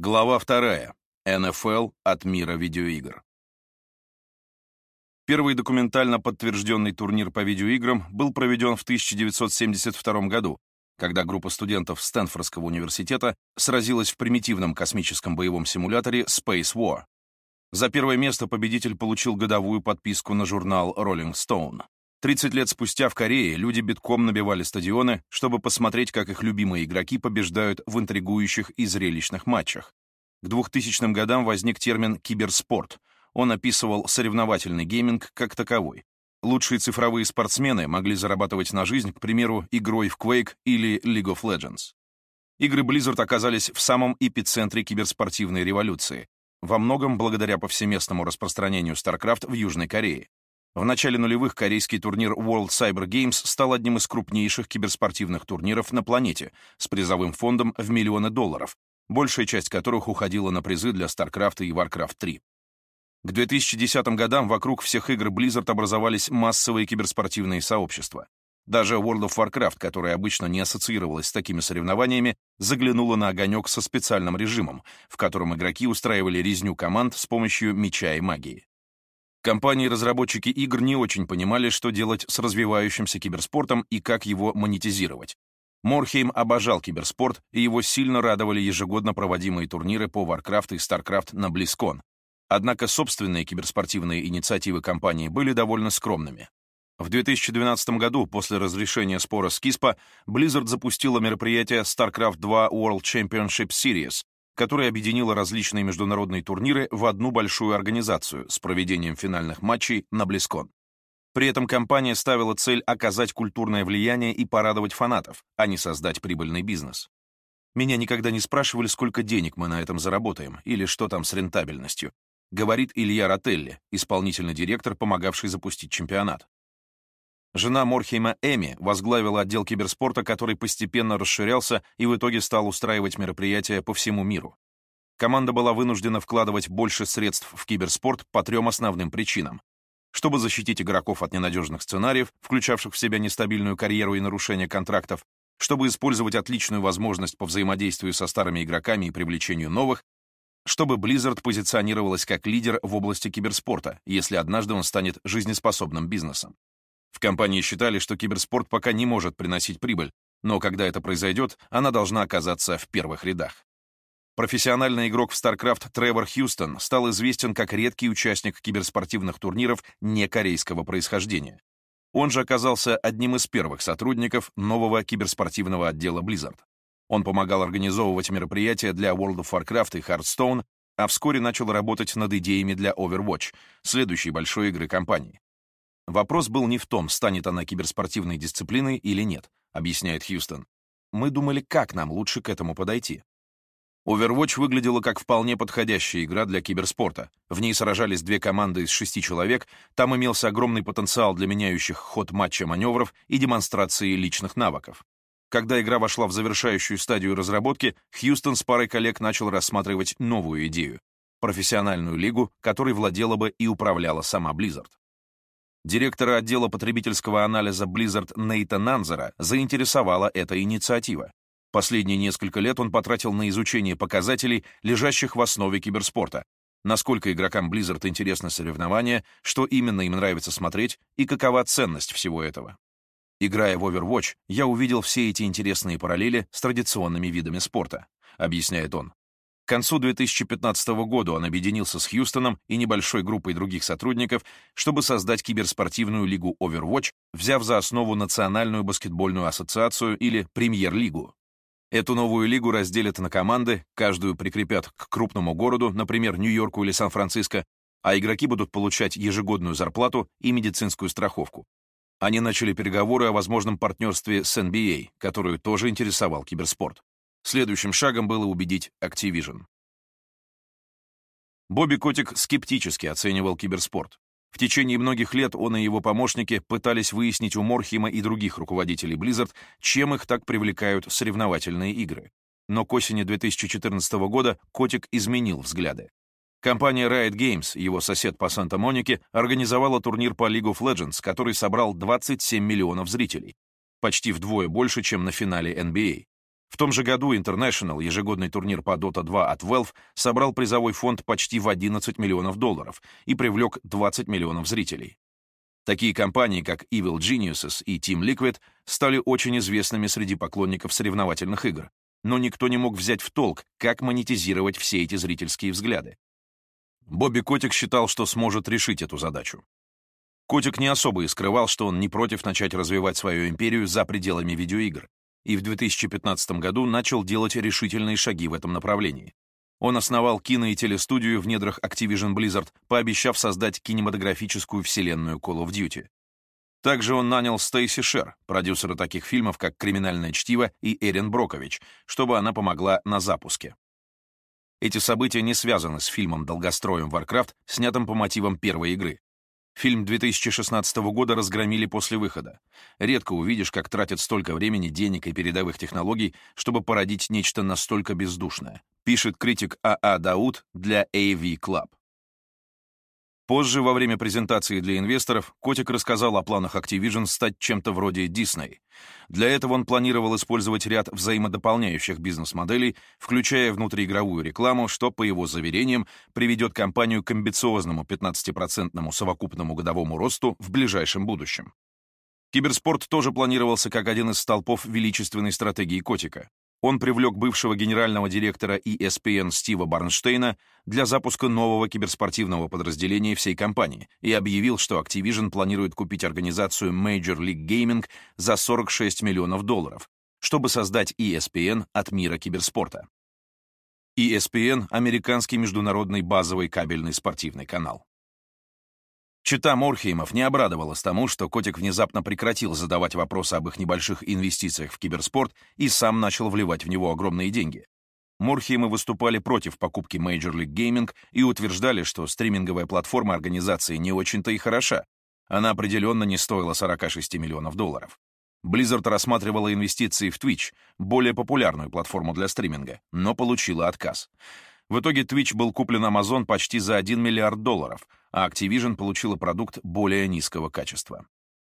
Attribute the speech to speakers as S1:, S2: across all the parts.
S1: Глава вторая. НФЛ от мира видеоигр. Первый документально подтвержденный турнир по видеоиграм был проведен в 1972 году, когда группа студентов Стэнфордского университета сразилась в примитивном космическом боевом симуляторе Space War. За первое место победитель получил годовую подписку на журнал Rolling Stone. 30 лет спустя в Корее люди битком набивали стадионы, чтобы посмотреть, как их любимые игроки побеждают в интригующих и зрелищных матчах. К 2000 годам возник термин «киберспорт». Он описывал соревновательный гейминг как таковой. Лучшие цифровые спортсмены могли зарабатывать на жизнь, к примеру, игрой в Quake или League of Legends. Игры Blizzard оказались в самом эпицентре киберспортивной революции, во многом благодаря повсеместному распространению StarCraft в Южной Корее. В начале нулевых корейский турнир World Cyber Games стал одним из крупнейших киберспортивных турниров на планете с призовым фондом в миллионы долларов, большая часть которых уходила на призы для StarCraft и Warcraft 3. К 2010 годам вокруг всех игр Blizzard образовались массовые киберспортивные сообщества. Даже World of Warcraft, которая обычно не ассоциировалась с такими соревнованиями, заглянула на огонек со специальным режимом, в котором игроки устраивали резню команд с помощью меча и магии. Компании-разработчики игр не очень понимали, что делать с развивающимся киберспортом и как его монетизировать. Морхейм обожал киберспорт, и его сильно радовали ежегодно проводимые турниры по Warcraft и StarCraft на BlizzCon. Однако собственные киберспортивные инициативы компании были довольно скромными. В 2012 году, после разрешения спора с Киспа, Blizzard запустила мероприятие StarCraft 2 World Championship Series, которая объединила различные международные турниры в одну большую организацию с проведением финальных матчей на Близкон. При этом компания ставила цель оказать культурное влияние и порадовать фанатов, а не создать прибыльный бизнес. Меня никогда не спрашивали, сколько денег мы на этом заработаем или что там с рентабельностью, говорит Илья Ротелли, исполнительный директор, помогавший запустить чемпионат. Жена Морхейма Эми возглавила отдел киберспорта, который постепенно расширялся и в итоге стал устраивать мероприятия по всему миру. Команда была вынуждена вкладывать больше средств в киберспорт по трем основным причинам. Чтобы защитить игроков от ненадежных сценариев, включавших в себя нестабильную карьеру и нарушение контрактов, чтобы использовать отличную возможность по взаимодействию со старыми игроками и привлечению новых, чтобы Blizzard позиционировалась как лидер в области киберспорта, если однажды он станет жизнеспособным бизнесом. В компании считали, что киберспорт пока не может приносить прибыль, но когда это произойдет, она должна оказаться в первых рядах. Профессиональный игрок в StarCraft Тревор Хьюстон стал известен как редкий участник киберспортивных турниров некорейского происхождения. Он же оказался одним из первых сотрудников нового киберспортивного отдела Blizzard. Он помогал организовывать мероприятия для World of Warcraft и Hearthstone, а вскоре начал работать над идеями для Overwatch, следующей большой игры компании. Вопрос был не в том, станет она киберспортивной дисциплиной или нет, объясняет Хьюстон. Мы думали, как нам лучше к этому подойти. Overwatch выглядела как вполне подходящая игра для киберспорта. В ней сражались две команды из шести человек, там имелся огромный потенциал для меняющих ход матча маневров и демонстрации личных навыков. Когда игра вошла в завершающую стадию разработки, Хьюстон с парой коллег начал рассматривать новую идею — профессиональную лигу, которой владела бы и управляла сама Blizzard. Директора отдела потребительского анализа Blizzard Нейта Нанзера заинтересовала эта инициатива. Последние несколько лет он потратил на изучение показателей, лежащих в основе киберспорта. Насколько игрокам Blizzard интересны соревнования, что именно им нравится смотреть и какова ценность всего этого. Играя в Overwatch, я увидел все эти интересные параллели с традиционными видами спорта, объясняет он. К концу 2015 года он объединился с Хьюстоном и небольшой группой других сотрудников, чтобы создать киберспортивную лигу Overwatch, взяв за основу Национальную баскетбольную ассоциацию или Премьер-лигу. Эту новую лигу разделят на команды, каждую прикрепят к крупному городу, например, Нью-Йорку или Сан-Франциско, а игроки будут получать ежегодную зарплату и медицинскую страховку. Они начали переговоры о возможном партнерстве с NBA, которую тоже интересовал киберспорт. Следующим шагом было убедить Activision. Бобби Котик скептически оценивал киберспорт. В течение многих лет он и его помощники пытались выяснить у Морхима и других руководителей Blizzard, чем их так привлекают соревновательные игры. Но к осени 2014 года Котик изменил взгляды. Компания Riot Games, его сосед по Санта-Монике, организовала турнир по League of Legends, который собрал 27 миллионов зрителей. Почти вдвое больше, чем на финале NBA. В том же году International, ежегодный турнир по Dota 2 от Valve, собрал призовой фонд почти в 11 миллионов долларов и привлек 20 миллионов зрителей. Такие компании, как Evil Geniuses и Team Liquid, стали очень известными среди поклонников соревновательных игр, но никто не мог взять в толк, как монетизировать все эти зрительские взгляды. Бобби Котик считал, что сможет решить эту задачу. Котик не особо и скрывал, что он не против начать развивать свою империю за пределами видеоигр, и в 2015 году начал делать решительные шаги в этом направлении. Он основал кино- и телестудию в недрах Activision Blizzard, пообещав создать кинематографическую вселенную Call of Duty. Также он нанял Стейси Шер, продюсера таких фильмов, как «Криминальное чтиво» и Эрин Брокович, чтобы она помогла на запуске. Эти события не связаны с фильмом «Долгостроем Warcraft», снятым по мотивам первой игры. Фильм 2016 года разгромили после выхода. Редко увидишь, как тратят столько времени, денег и передовых технологий, чтобы породить нечто настолько бездушное, пишет критик АА а Дауд для AV Club. Позже, во время презентации для инвесторов, Котик рассказал о планах Activision стать чем-то вроде Disney. Для этого он планировал использовать ряд взаимодополняющих бизнес-моделей, включая внутриигровую рекламу, что, по его заверениям, приведет компанию к амбициозному 15% совокупному годовому росту в ближайшем будущем. Киберспорт тоже планировался как один из столпов величественной стратегии Котика. Он привлек бывшего генерального директора ESPN Стива Барнштейна для запуска нового киберспортивного подразделения всей компании и объявил, что Activision планирует купить организацию Major League Gaming за 46 миллионов долларов, чтобы создать ESPN от мира киберспорта. ESPN — американский международный базовый кабельный спортивный канал. Чита Морхеймов не обрадовалась тому, что котик внезапно прекратил задавать вопросы об их небольших инвестициях в киберспорт и сам начал вливать в него огромные деньги. Морхеймы выступали против покупки Major League Gaming и утверждали, что стриминговая платформа организации не очень-то и хороша. Она определенно не стоила 46 миллионов долларов. Blizzard рассматривала инвестиции в Twitch, более популярную платформу для стриминга, но получила отказ. В итоге Twitch был куплен Amazon почти за 1 миллиард долларов, а Activision получила продукт более низкого качества.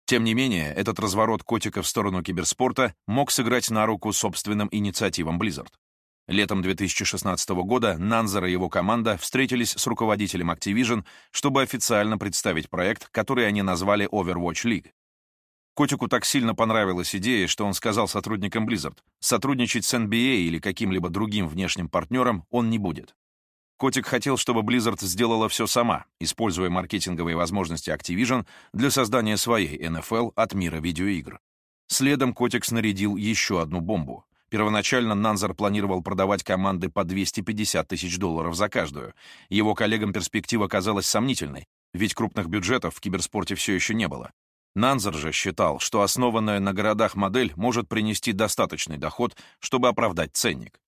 S1: Тем не менее, этот разворот котика в сторону киберспорта мог сыграть на руку собственным инициативам Blizzard. Летом 2016 года Нанзер и его команда встретились с руководителем Activision, чтобы официально представить проект, который они назвали Overwatch League. Котику так сильно понравилась идея, что он сказал сотрудникам Blizzard, сотрудничать с NBA или каким-либо другим внешним партнером он не будет. Котик хотел, чтобы Blizzard сделала все сама, используя маркетинговые возможности Activision для создания своей NFL от мира видеоигр. Следом Котик снарядил еще одну бомбу. Первоначально Нанзар планировал продавать команды по 250 тысяч долларов за каждую. Его коллегам перспектива казалась сомнительной, ведь крупных бюджетов в киберспорте все еще не было. Нанзер же считал, что основанная на городах модель может принести достаточный доход, чтобы оправдать ценник.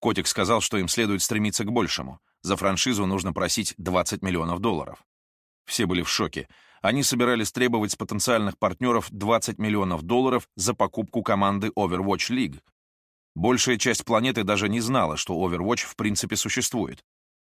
S1: Котик сказал, что им следует стремиться к большему. За франшизу нужно просить 20 миллионов долларов. Все были в шоке. Они собирались требовать с потенциальных партнеров 20 миллионов долларов за покупку команды Overwatch League. Большая часть планеты даже не знала, что Overwatch в принципе существует.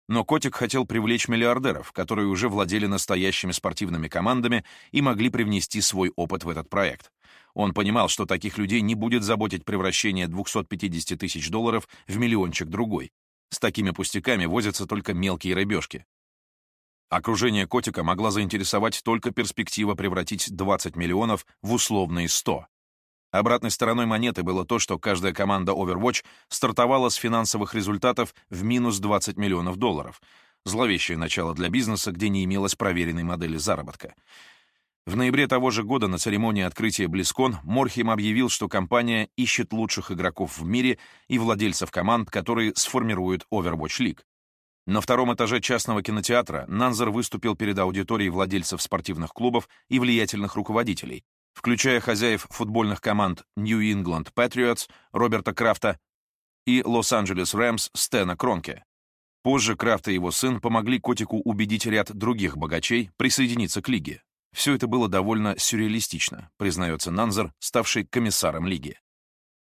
S1: Но Котик хотел привлечь миллиардеров, которые уже владели настоящими спортивными командами и могли привнести свой опыт в этот проект. Он понимал, что таких людей не будет заботить превращение 250 тысяч долларов в миллиончик другой. С такими пустяками возятся только мелкие рыбешки. Окружение котика могла заинтересовать только перспектива превратить 20 миллионов в условные 100. Обратной стороной монеты было то, что каждая команда Overwatch стартовала с финансовых результатов в минус 20 миллионов долларов. Зловещее начало для бизнеса, где не имелось проверенной модели заработка. В ноябре того же года на церемонии открытия BlizzCon Морхим объявил, что компания ищет лучших игроков в мире и владельцев команд, которые сформируют Overwatch League. На втором этаже частного кинотеатра Нанзер выступил перед аудиторией владельцев спортивных клубов и влиятельных руководителей, включая хозяев футбольных команд New England Patriots Роберта Крафта и Лос-Анджелес Рэмс Стэна Кронке. Позже Крафт и его сын помогли Котику убедить ряд других богачей присоединиться к лиге. Все это было довольно сюрреалистично, признается Нанзер, ставший комиссаром лиги.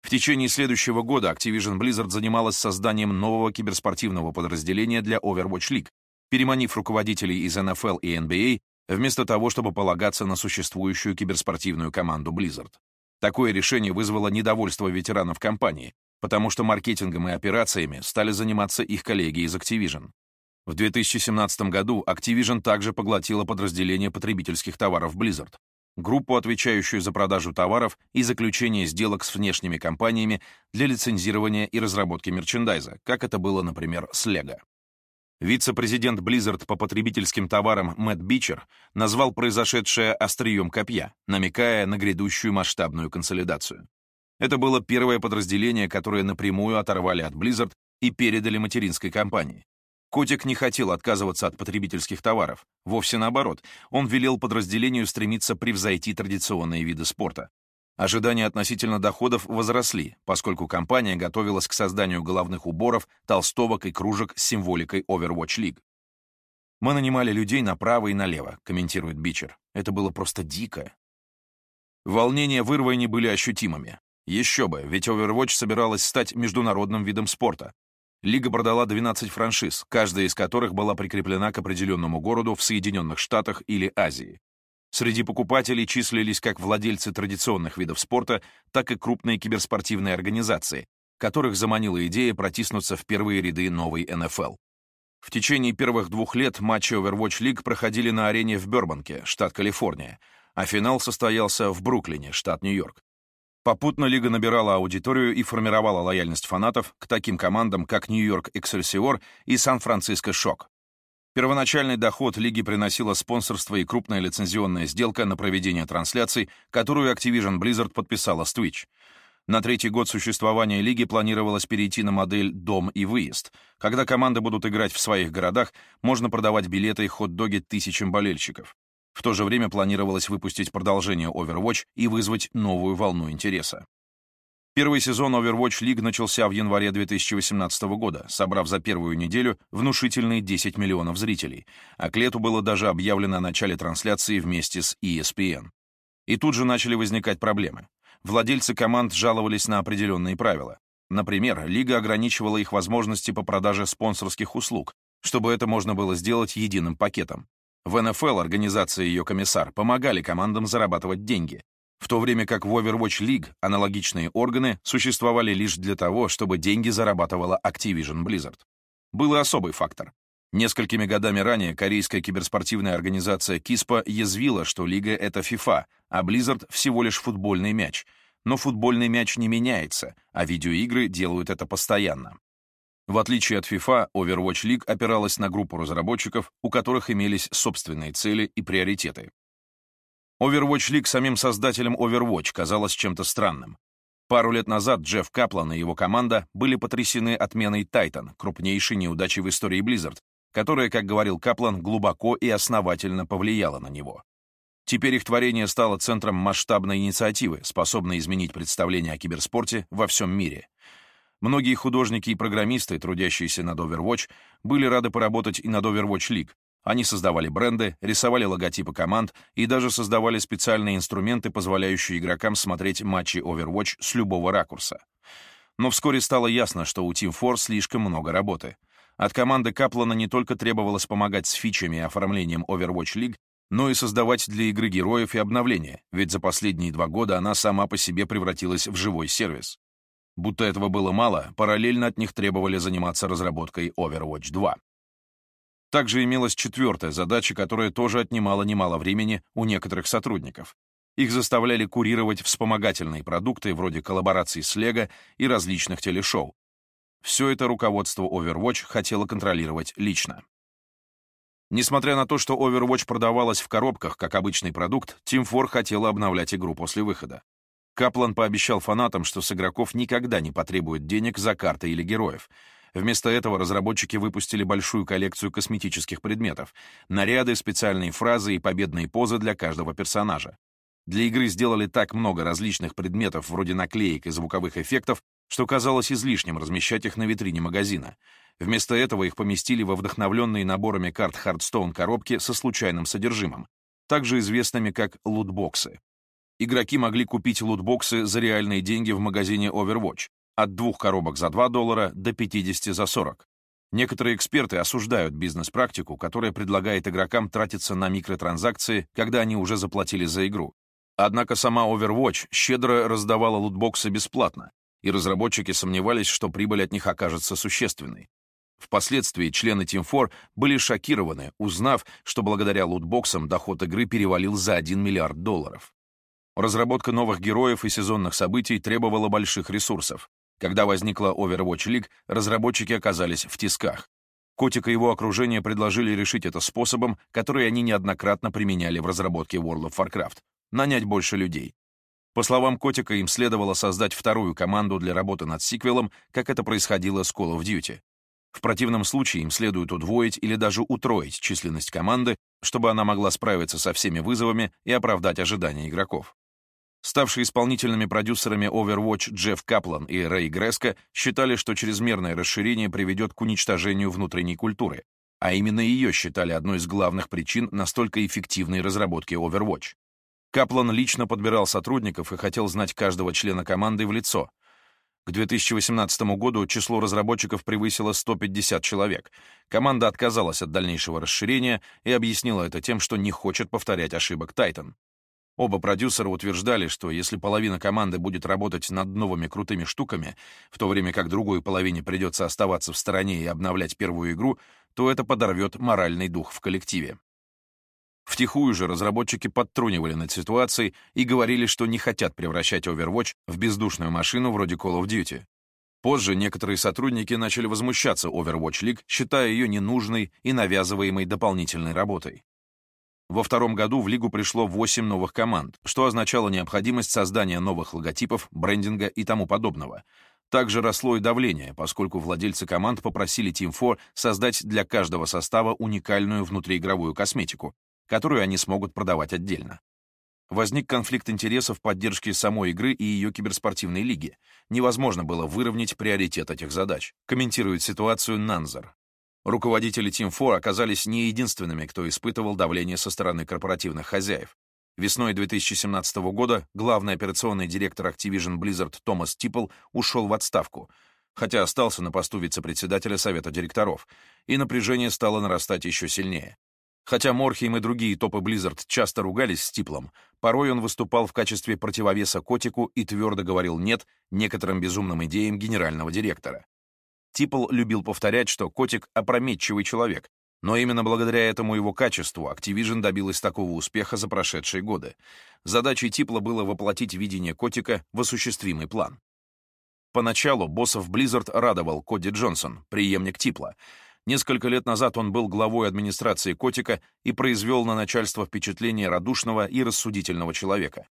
S1: В течение следующего года Activision Blizzard занималась созданием нового киберспортивного подразделения для Overwatch League, переманив руководителей из NFL и NBA вместо того, чтобы полагаться на существующую киберспортивную команду Blizzard. Такое решение вызвало недовольство ветеранов компании, потому что маркетингом и операциями стали заниматься их коллеги из Activision. В 2017 году Activision также поглотила подразделение потребительских товаров Blizzard, группу, отвечающую за продажу товаров и заключение сделок с внешними компаниями для лицензирования и разработки мерчендайза, как это было, например, с Lego. Вице-президент Blizzard по потребительским товарам Мэтт Бичер назвал произошедшее острием копья, намекая на грядущую масштабную консолидацию. Это было первое подразделение, которое напрямую оторвали от Blizzard и передали материнской компании. Котик не хотел отказываться от потребительских товаров. Вовсе наоборот, он велел подразделению стремиться превзойти традиционные виды спорта. Ожидания относительно доходов возросли, поскольку компания готовилась к созданию головных уборов, толстовок и кружек с символикой Overwatch League. «Мы нанимали людей направо и налево», — комментирует Бичер. «Это было просто дико». Волнения в были ощутимыми. Еще бы, ведь Overwatch собиралась стать международным видом спорта. Лига продала 12 франшиз, каждая из которых была прикреплена к определенному городу в Соединенных Штатах или Азии. Среди покупателей числились как владельцы традиционных видов спорта, так и крупные киберспортивные организации, которых заманила идея протиснуться в первые ряды новой НФЛ. В течение первых двух лет матчи Overwatch League проходили на арене в Бёрбанке, штат Калифорния, а финал состоялся в Бруклине, штат Нью-Йорк. Попутно лига набирала аудиторию и формировала лояльность фанатов к таким командам, как Нью-Йорк Эксельсиор и Сан-Франциско Шок. Первоначальный доход лиги приносило спонсорство и крупная лицензионная сделка на проведение трансляций, которую Activision Blizzard подписала с Twitch. На третий год существования лиги планировалось перейти на модель «дом и выезд». Когда команды будут играть в своих городах, можно продавать билеты и хот-доги тысячам болельщиков. В то же время планировалось выпустить продолжение Overwatch и вызвать новую волну интереса. Первый сезон Overwatch League начался в январе 2018 года, собрав за первую неделю внушительные 10 миллионов зрителей, а к лету было даже объявлено о начале трансляции вместе с ESPN. И тут же начали возникать проблемы. Владельцы команд жаловались на определенные правила. Например, лига ограничивала их возможности по продаже спонсорских услуг, чтобы это можно было сделать единым пакетом. В НФЛ организация и ее комиссар помогали командам зарабатывать деньги, в то время как в Overwatch League аналогичные органы существовали лишь для того, чтобы деньги зарабатывала Activision Blizzard. Был и особый фактор. Несколькими годами ранее корейская киберспортивная организация Киспа язвила, что лига — это FIFA, а Blizzard — всего лишь футбольный мяч. Но футбольный мяч не меняется, а видеоигры делают это постоянно. В отличие от FIFA, Overwatch League опиралась на группу разработчиков, у которых имелись собственные цели и приоритеты. Overwatch League самим создателям Overwatch казалось чем-то странным. Пару лет назад Джефф Каплан и его команда были потрясены отменой Titan, крупнейшей неудачей в истории Blizzard, которая, как говорил Каплан, глубоко и основательно повлияла на него. Теперь их творение стало центром масштабной инициативы, способной изменить представление о киберспорте во всем мире. Многие художники и программисты, трудящиеся над Overwatch, были рады поработать и над Overwatch League, они создавали бренды, рисовали логотипы команд и даже создавали специальные инструменты, позволяющие игрокам смотреть матчи Overwatch с любого ракурса. Но вскоре стало ясно, что у Team Force слишком много работы. От команды Каплана не только требовалось помогать с фичами и оформлением Overwatch League, но и создавать для игры героев и обновления, ведь за последние два года она сама по себе превратилась в живой сервис. Будто этого было мало, параллельно от них требовали заниматься разработкой Overwatch 2. Также имелась четвертая задача, которая тоже отнимала немало времени у некоторых сотрудников. Их заставляли курировать вспомогательные продукты вроде коллабораций с Lego и различных телешоу. Все это руководство Overwatch хотело контролировать лично. Несмотря на то, что Overwatch продавалась в коробках как обычный продукт, Team 4 хотела обновлять игру после выхода. Каплан пообещал фанатам, что с игроков никогда не потребует денег за карты или героев, Вместо этого разработчики выпустили большую коллекцию косметических предметов, наряды, специальные фразы и победные позы для каждого персонажа. Для игры сделали так много различных предметов, вроде наклеек и звуковых эффектов, что казалось излишним размещать их на витрине магазина. Вместо этого их поместили во вдохновленные наборами карт Hearthstone коробки со случайным содержимым, также известными как лутбоксы. Игроки могли купить лутбоксы за реальные деньги в магазине Overwatch, от двух коробок за 2 доллара до 50 за 40. Некоторые эксперты осуждают бизнес-практику, которая предлагает игрокам тратиться на микротранзакции, когда они уже заплатили за игру. Однако сама Overwatch щедро раздавала лутбоксы бесплатно, и разработчики сомневались, что прибыль от них окажется существенной. Впоследствии члены Team 4 были шокированы, узнав, что благодаря лутбоксам доход игры перевалил за 1 миллиард долларов. Разработка новых героев и сезонных событий требовала больших ресурсов. Когда возникла Overwatch League, разработчики оказались в тисках. Котик и его окружение предложили решить это способом, который они неоднократно применяли в разработке World of Warcraft — нанять больше людей. По словам Котика, им следовало создать вторую команду для работы над сиквелом, как это происходило с Call of Duty. В противном случае им следует удвоить или даже утроить численность команды, чтобы она могла справиться со всеми вызовами и оправдать ожидания игроков. Ставшие исполнительными продюсерами Overwatch Джефф Каплан и Рэй Греско считали, что чрезмерное расширение приведет к уничтожению внутренней культуры, а именно ее считали одной из главных причин настолько эффективной разработки Overwatch. Каплан лично подбирал сотрудников и хотел знать каждого члена команды в лицо. К 2018 году число разработчиков превысило 150 человек. Команда отказалась от дальнейшего расширения и объяснила это тем, что не хочет повторять ошибок Titan. Оба продюсера утверждали, что если половина команды будет работать над новыми крутыми штуками, в то время как другой половине придется оставаться в стороне и обновлять первую игру, то это подорвет моральный дух в коллективе. Втихую же разработчики подтрунивали над ситуацией и говорили, что не хотят превращать Overwatch в бездушную машину вроде Call of Duty. Позже некоторые сотрудники начали возмущаться Overwatch League, считая ее ненужной и навязываемой дополнительной работой. Во втором году в лигу пришло 8 новых команд, что означало необходимость создания новых логотипов, брендинга и тому подобного. Также росло и давление, поскольку владельцы команд попросили Team 4 создать для каждого состава уникальную внутриигровую косметику, которую они смогут продавать отдельно. Возник конфликт интересов в поддержке самой игры и ее киберспортивной лиги. Невозможно было выровнять приоритет этих задач, комментирует ситуацию Нанзар. Руководители Team 4 оказались не единственными, кто испытывал давление со стороны корпоративных хозяев. Весной 2017 года главный операционный директор Activision Blizzard Томас Типпл ушел в отставку, хотя остался на посту вице-председателя совета директоров, и напряжение стало нарастать еще сильнее. Хотя Морхейм и другие топы Blizzard часто ругались с Типлом, порой он выступал в качестве противовеса Котику и твердо говорил «нет» некоторым безумным идеям генерального директора. Типл любил повторять, что Котик — опрометчивый человек, но именно благодаря этому его качеству Activision добилась такого успеха за прошедшие годы. Задачей Типла было воплотить видение Котика в осуществимый план. Поначалу боссов Blizzard радовал Коди Джонсон, преемник Типла. Несколько лет назад он был главой администрации Котика и произвел на начальство впечатление радушного и рассудительного человека.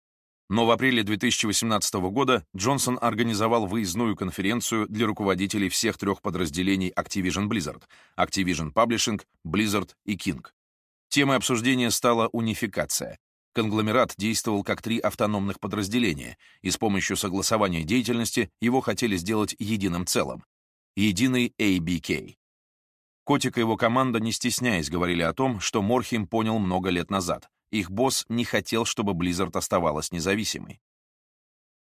S1: Но в апреле 2018 года Джонсон организовал выездную конференцию для руководителей всех трех подразделений Activision Blizzard — Activision Publishing, Blizzard и King. Темой обсуждения стала унификация. Конгломерат действовал как три автономных подразделения, и с помощью согласования деятельности его хотели сделать единым целым — единый ABK. Котик и его команда, не стесняясь, говорили о том, что Морхим понял много лет назад — их босс не хотел, чтобы Blizzard оставалась независимой.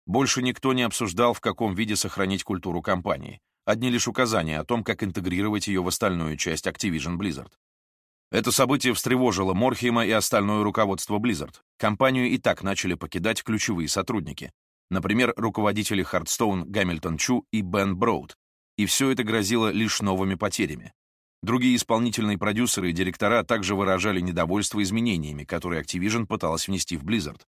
S1: Больше никто не обсуждал, в каком виде сохранить культуру компании. Одни лишь указания о том, как интегрировать ее в остальную часть Activision Blizzard. Это событие встревожило Морхейма и остальное руководство Blizzard. Компанию и так начали покидать ключевые сотрудники. Например, руководители Hearthstone Гамильтон Чу и Бен Броуд. И все это грозило лишь новыми потерями. Другие исполнительные продюсеры и директора также выражали недовольство изменениями, которые Activision пыталась внести в Blizzard.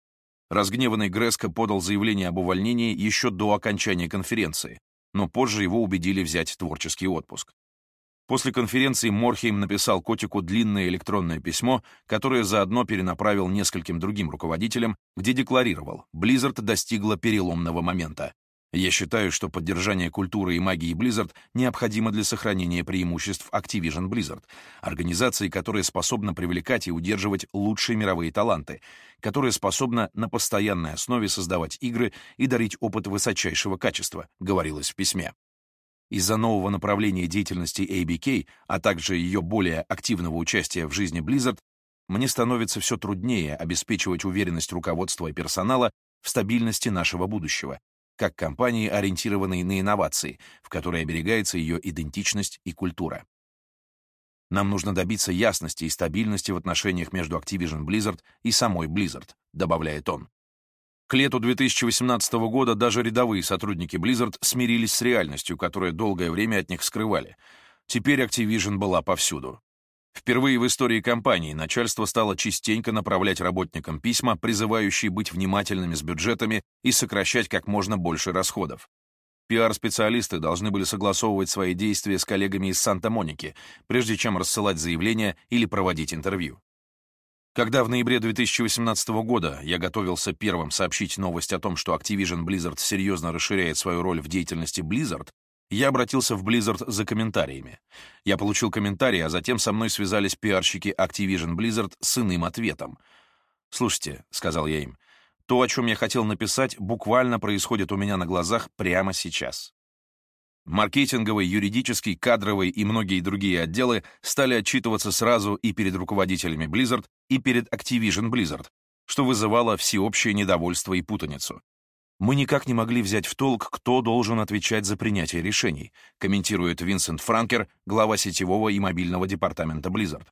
S1: Разгневанный Греско подал заявление об увольнении еще до окончания конференции, но позже его убедили взять творческий отпуск. После конференции Морхейм написал Котику длинное электронное письмо, которое заодно перенаправил нескольким другим руководителям, где декларировал, Blizzard достигла переломного момента. Я считаю, что поддержание культуры и магии Blizzard необходимо для сохранения преимуществ Activision Blizzard, организации, которая способна привлекать и удерживать лучшие мировые таланты, которая способна на постоянной основе создавать игры и дарить опыт высочайшего качества, говорилось в письме. Из-за нового направления деятельности ABK, а также ее более активного участия в жизни Blizzard, мне становится все труднее обеспечивать уверенность руководства и персонала в стабильности нашего будущего, как компании, ориентированной на инновации, в которой оберегается ее идентичность и культура. Нам нужно добиться ясности и стабильности в отношениях между Activision Blizzard и самой Blizzard, добавляет он. К лету 2018 года даже рядовые сотрудники Blizzard смирились с реальностью, которую долгое время от них скрывали. Теперь Activision была повсюду. Впервые в истории компании начальство стало частенько направлять работникам письма, призывающие быть внимательными с бюджетами и сокращать как можно больше расходов. Пиар-специалисты должны были согласовывать свои действия с коллегами из Санта-Моники, прежде чем рассылать заявления или проводить интервью. Когда в ноябре 2018 года я готовился первым сообщить новость о том, что Activision Blizzard серьезно расширяет свою роль в деятельности Blizzard, я обратился в Blizzard за комментариями. Я получил комментарии, а затем со мной связались пиарщики Activision Blizzard с иным ответом. «Слушайте», — сказал я им, — «то, о чем я хотел написать, буквально происходит у меня на глазах прямо сейчас». Маркетинговый, юридический, кадровый и многие другие отделы стали отчитываться сразу и перед руководителями Blizzard, и перед Activision Blizzard, что вызывало всеобщее недовольство и путаницу. Мы никак не могли взять в толк, кто должен отвечать за принятие решений, комментирует Винсент Франкер, глава сетевого и мобильного департамента Blizzard.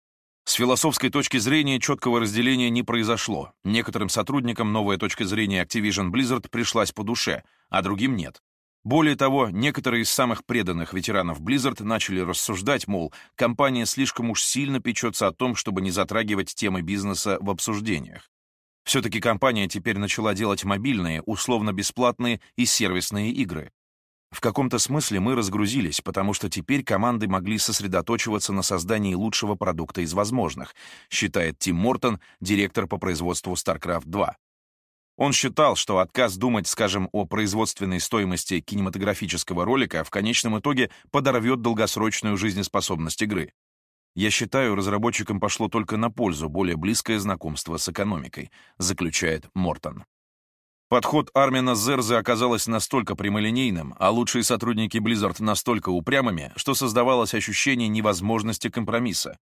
S1: С философской точки зрения четкого разделения не произошло. Некоторым сотрудникам новая точка зрения Activision Blizzard пришлась по душе, а другим нет. Более того, некоторые из самых преданных ветеранов Blizzard начали рассуждать, мол, компания слишком уж сильно печется о том, чтобы не затрагивать темы бизнеса в обсуждениях. Все-таки компания теперь начала делать мобильные, условно-бесплатные и сервисные игры. В каком-то смысле мы разгрузились, потому что теперь команды могли сосредоточиваться на создании лучшего продукта из возможных, считает Тим Мортон, директор по производству StarCraft 2. Он считал, что отказ думать, скажем, о производственной стоимости кинематографического ролика в конечном итоге подорвет долгосрочную жизнеспособность игры. Я считаю, разработчикам пошло только на пользу более близкое знакомство с экономикой, заключает Мортон. Подход Армина Зерза оказалось настолько прямолинейным, а лучшие сотрудники Blizzard настолько упрямыми, что создавалось ощущение невозможности компромисса.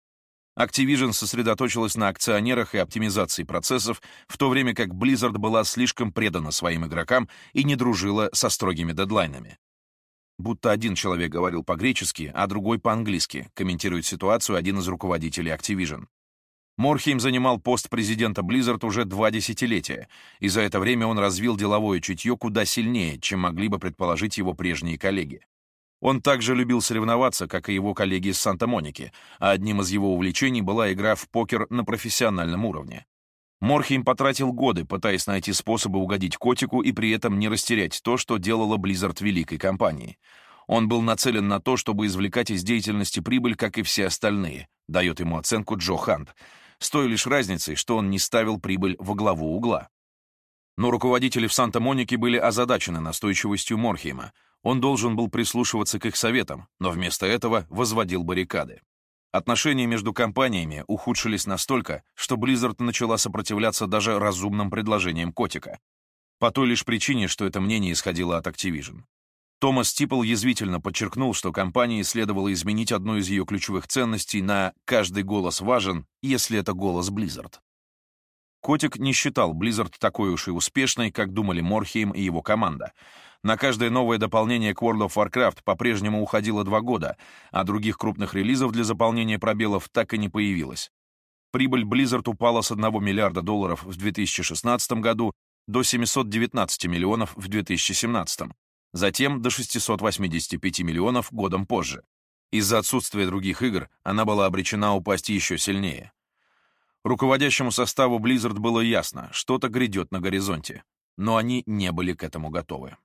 S1: Activision сосредоточилась на акционерах и оптимизации процессов, в то время как Blizzard была слишком предана своим игрокам и не дружила со строгими дедлайнами будто один человек говорил по-гречески, а другой по-английски, комментирует ситуацию один из руководителей Activision. Морхейм занимал пост президента Blizzard уже два десятилетия, и за это время он развил деловое чутье куда сильнее, чем могли бы предположить его прежние коллеги. Он также любил соревноваться, как и его коллеги из Санта-Моники, а одним из его увлечений была игра в покер на профессиональном уровне. Морхейм потратил годы, пытаясь найти способы угодить котику и при этом не растерять то, что делала Blizzard великой компанией. Он был нацелен на то, чтобы извлекать из деятельности прибыль, как и все остальные, дает ему оценку Джо Хант, с той лишь разницей, что он не ставил прибыль во главу угла. Но руководители в Санта-Монике были озадачены настойчивостью Морхейма. Он должен был прислушиваться к их советам, но вместо этого возводил баррикады. Отношения между компаниями ухудшились настолько, что Blizzard начала сопротивляться даже разумным предложениям котика. По той лишь причине, что это мнение исходило от Activision. Томас Типпл язвительно подчеркнул, что компании следовало изменить одну из ее ключевых ценностей на «каждый голос важен, если это голос Blizzard». Котик не считал Blizzard такой уж и успешной, как думали Морхейм и его команда — на каждое новое дополнение к World of Warcraft по-прежнему уходило два года, а других крупных релизов для заполнения пробелов так и не появилось. Прибыль Blizzard упала с 1 миллиарда долларов в 2016 году до 719 миллионов в 2017, затем до 685 миллионов годом позже. Из-за отсутствия других игр она была обречена упасть еще сильнее. Руководящему составу Blizzard было ясно, что-то грядет на горизонте, но они не были к этому готовы.